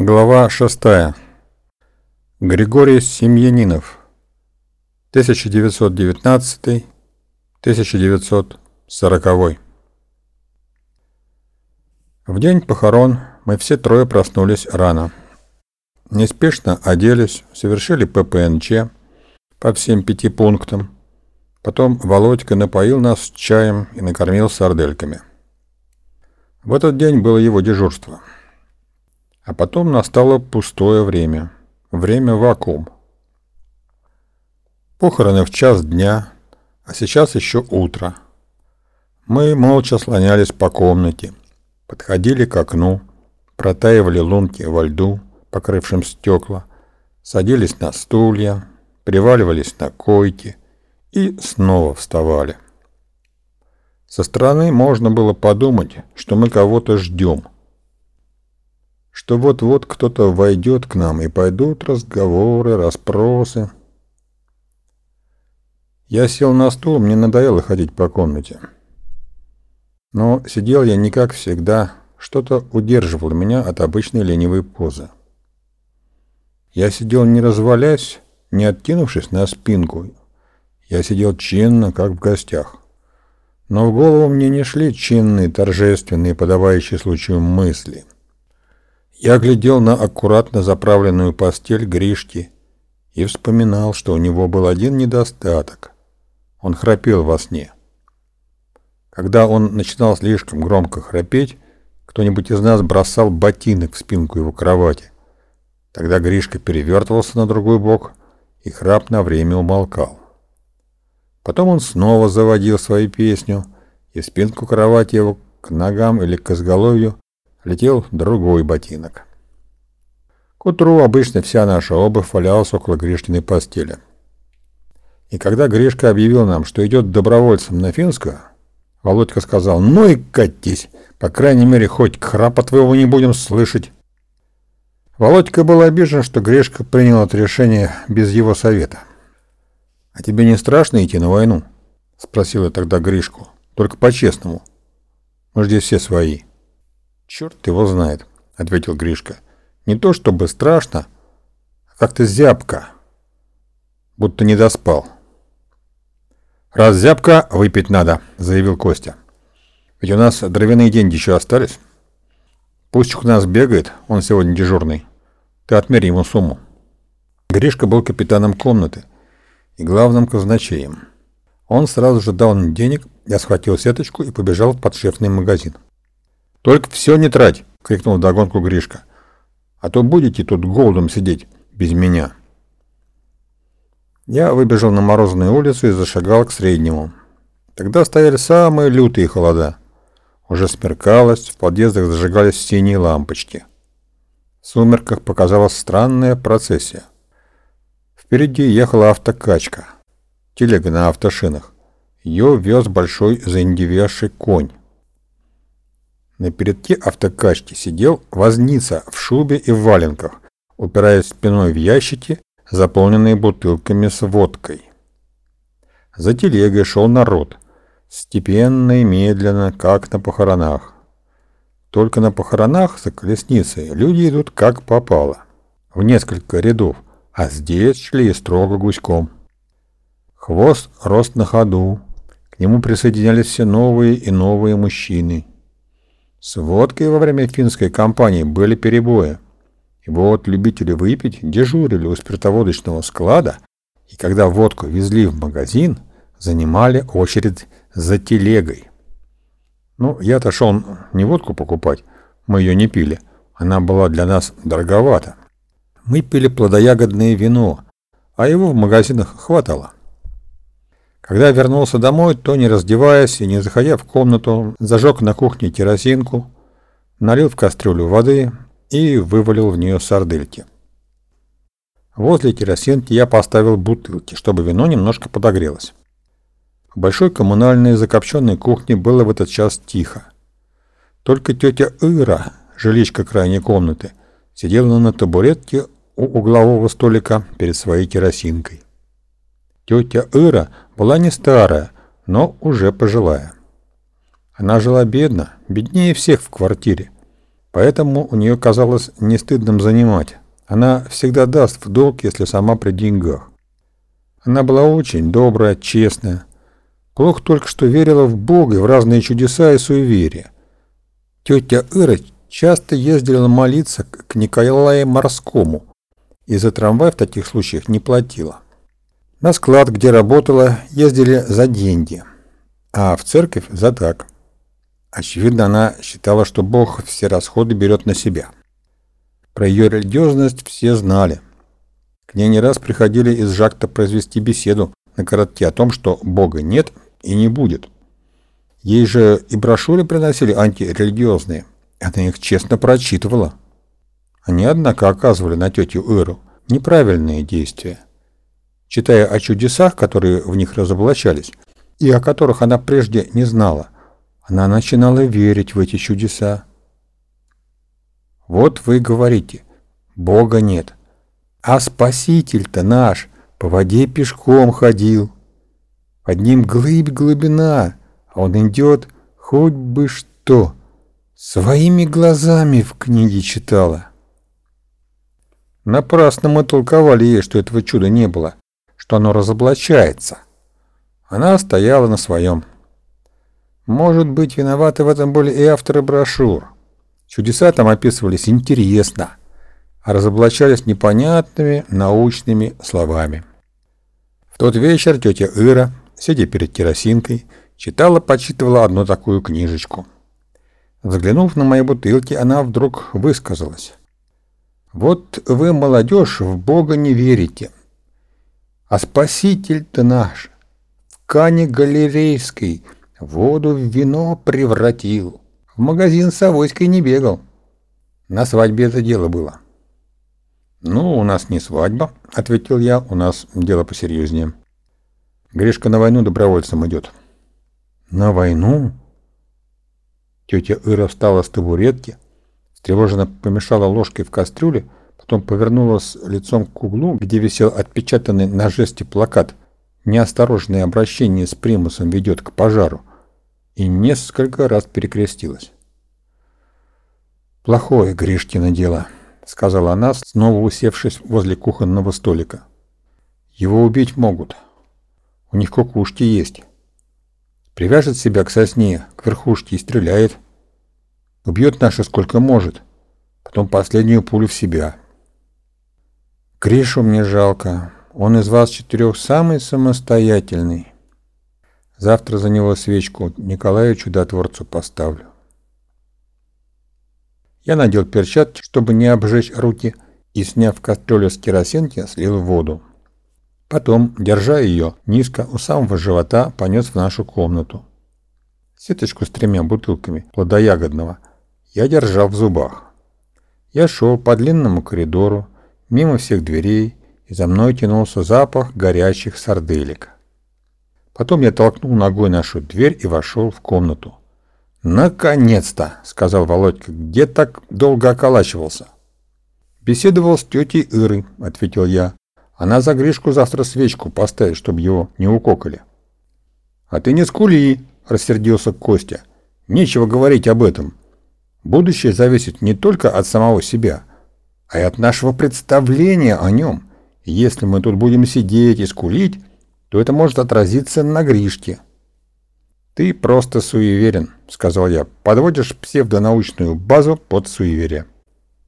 Глава 6. Григорий Семьянинов. 1919-1940. В день похорон мы все трое проснулись рано. Неспешно оделись, совершили ППНЧ по всем пяти пунктам. Потом Володька напоил нас чаем и накормил сардельками. В этот день было его дежурство. А потом настало пустое время. Время вакуум. Похороны в час дня, а сейчас еще утро. Мы молча слонялись по комнате, подходили к окну, протаивали лунки во льду, покрывшем стекла, садились на стулья, приваливались на койки и снова вставали. Со стороны можно было подумать, что мы кого-то ждем – что вот-вот кто-то войдет к нам и пойдут разговоры, расспросы. Я сел на стул, мне надоело ходить по комнате. Но сидел я не как всегда, что-то удерживало меня от обычной ленивой позы. Я сидел не развалясь, не откинувшись на спинку. Я сидел чинно, как в гостях. Но в голову мне не шли чинные, торжественные, подавающие случаю мысли — я глядел на аккуратно заправленную постель Гришки и вспоминал, что у него был один недостаток. Он храпел во сне. Когда он начинал слишком громко храпеть, кто-нибудь из нас бросал ботинок в спинку его кровати. Тогда Гришка перевертывался на другой бок, и храп на время умолкал. Потом он снова заводил свою песню, и спинку кровати его к ногам или к изголовью летел другой ботинок. К утру обычно вся наша обувь валялась около Гришкиной постели. И когда Гришка объявил нам, что идет добровольцем на Финскую, Володька сказал, ну и катись, по крайней мере, хоть храпа твоего не будем слышать. Володька был обижен, что Гришка принял это решение без его совета. «А тебе не страшно идти на войну?» — спросил я тогда Гришку. «Только по-честному. Мы здесь все свои». «Черт его знает», — ответил Гришка. «Не то чтобы страшно, а как-то зябко, будто не доспал». «Раз зябко, выпить надо», — заявил Костя. «Ведь у нас дровяные деньги еще остались. Пусть у нас бегает, он сегодня дежурный. Ты отмерь ему сумму». Гришка был капитаном комнаты и главным казначеем. Он сразу же дал мне денег, я схватил сеточку и побежал в подшефный магазин. «Только все не трать!» — крикнул вдогонку Гришка. «А то будете тут голодом сидеть без меня!» Я выбежал на морозную улицу и зашагал к среднему. Тогда стояли самые лютые холода. Уже смеркалось, в подъездах зажигались синие лампочки. В сумерках показалась странная процессия. Впереди ехала автокачка, телега на автошинах. Ее вез большой заиндевевший конь. На передке автокачки сидел возница в шубе и в валенках, упираясь спиной в ящики, заполненные бутылками с водкой. За телегой шел народ, степенно и медленно, как на похоронах. Только на похоронах за колесницей люди идут как попало, в несколько рядов, а здесь шли строго гуськом. Хвост рос на ходу, к нему присоединялись все новые и новые мужчины – с водкой во время финской кампании были перебои. И вот любители выпить дежурили у спиртоводочного склада, и когда водку везли в магазин, занимали очередь за телегой. Ну, я-то шел не водку покупать, мы ее не пили, она была для нас дороговата. Мы пили плодоягодное вино, а его в магазинах хватало. Когда вернулся домой, то, не раздеваясь и не заходя в комнату, зажег на кухне керосинку, налил в кастрюлю воды и вывалил в нее сардельки. Возле керосинки я поставил бутылки, чтобы вино немножко подогрелось. В большой коммунальной закопченной кухне было в этот час тихо. Только тетя Ира, жиличка крайней комнаты, сидела на табуретке у углового столика перед своей керосинкой. Тетя Ира была не старая, но уже пожилая. Она жила бедно, беднее всех в квартире. Поэтому у нее казалось не стыдным занимать. Она всегда даст в долг, если сама при деньгах. Она была очень добрая, честная. Плохо только, что верила в Бога и в разные чудеса и суеверия. Тетя Ира часто ездила молиться к Николаю Морскому и за трамвай в таких случаях не платила. На склад, где работала, ездили за деньги, а в церковь за так. Очевидно, она считала, что Бог все расходы берет на себя. Про ее религиозность все знали. К ней не раз приходили из Жакта произвести беседу на коротке о том, что Бога нет и не будет. Ей же и брошюры приносили антирелигиозные. Она их честно прочитывала. Они, однако, оказывали на тетю Эру неправильные действия. Читая о чудесах, которые в них разоблачались, и о которых она прежде не знала, она начинала верить в эти чудеса. Вот вы говорите, Бога нет. А Спаситель-то наш по воде пешком ходил. Под ним глыбь глубина, а он идет хоть бы что. Своими глазами в книге читала. Напрасно мы толковали ей, что этого чуда не было, что оно разоблачается. Она стояла на своем. Может быть, виноваты в этом были и авторы брошюр. Чудеса там описывались интересно а разоблачались непонятными научными словами. В тот вечер тетя Ира, сидя перед керосинкой, читала-почитывала одну такую книжечку. Взглянув на мои бутылки, она вдруг высказалась. «Вот вы, молодежь, в Бога не верите, а Спаситель-то наш в кане галерейской воду в вино превратил, в магазин с авоськой не бегал. На свадьбе это дело было». «Ну, у нас не свадьба», — ответил я, — «у нас дело посерьезнее». Гришка на войну добровольцем идет. «На войну?» Тетя Ира встала с табуретки, встревоженно помешала ложкой в кастрюле, потом повернулась лицом к углу, где висел отпечатанный на жесте плакат «Неосторожное обращение с примусом ведет к пожару» и несколько раз перекрестилась. «Плохое Гришкино дело», — сказала она, снова усевшись возле кухонного столика. «Его убить могут. У них кукушки есть. Привяжет себя к сосне, к верхушке и стреляет. Убьет наши сколько может. Потом последнюю пулю в себя. Гришу мне жалко. Он из вас четырех самый самостоятельный. Завтра за него свечку Николаю Чудотворцу поставлю. Я надел перчатки, чтобы не обжечь руки, и, сняв кастрюлю с керосинки, слил воду. Потом, держа ее низко у самого живота, понес в нашу комнату. Сеточку с тремя бутылками плодоягодного я держал в зубах. Я шел по длинному коридору, мимо всех дверей, и за мной тянулся запах горячих сарделек. Потом я толкнул ногой нашу дверь и вошел в комнату. «Наконец-то!» — сказал Володька. «Где так долго околачивался?» «Беседовал с тетей Ирой», — ответил я. «Она за Гришку завтра свечку поставит, чтобы его не укокали». «А ты не скули!» — рассердился Костя. «Нечего говорить об этом. Будущее зависит не только от самого себя, а и от нашего представления о нем. если мы тут будем сидеть и скулить, то это может отразиться на Гришке». «Ты просто суеверен», — сказал я. «Подводишь псевдонаучную базу под суеверие».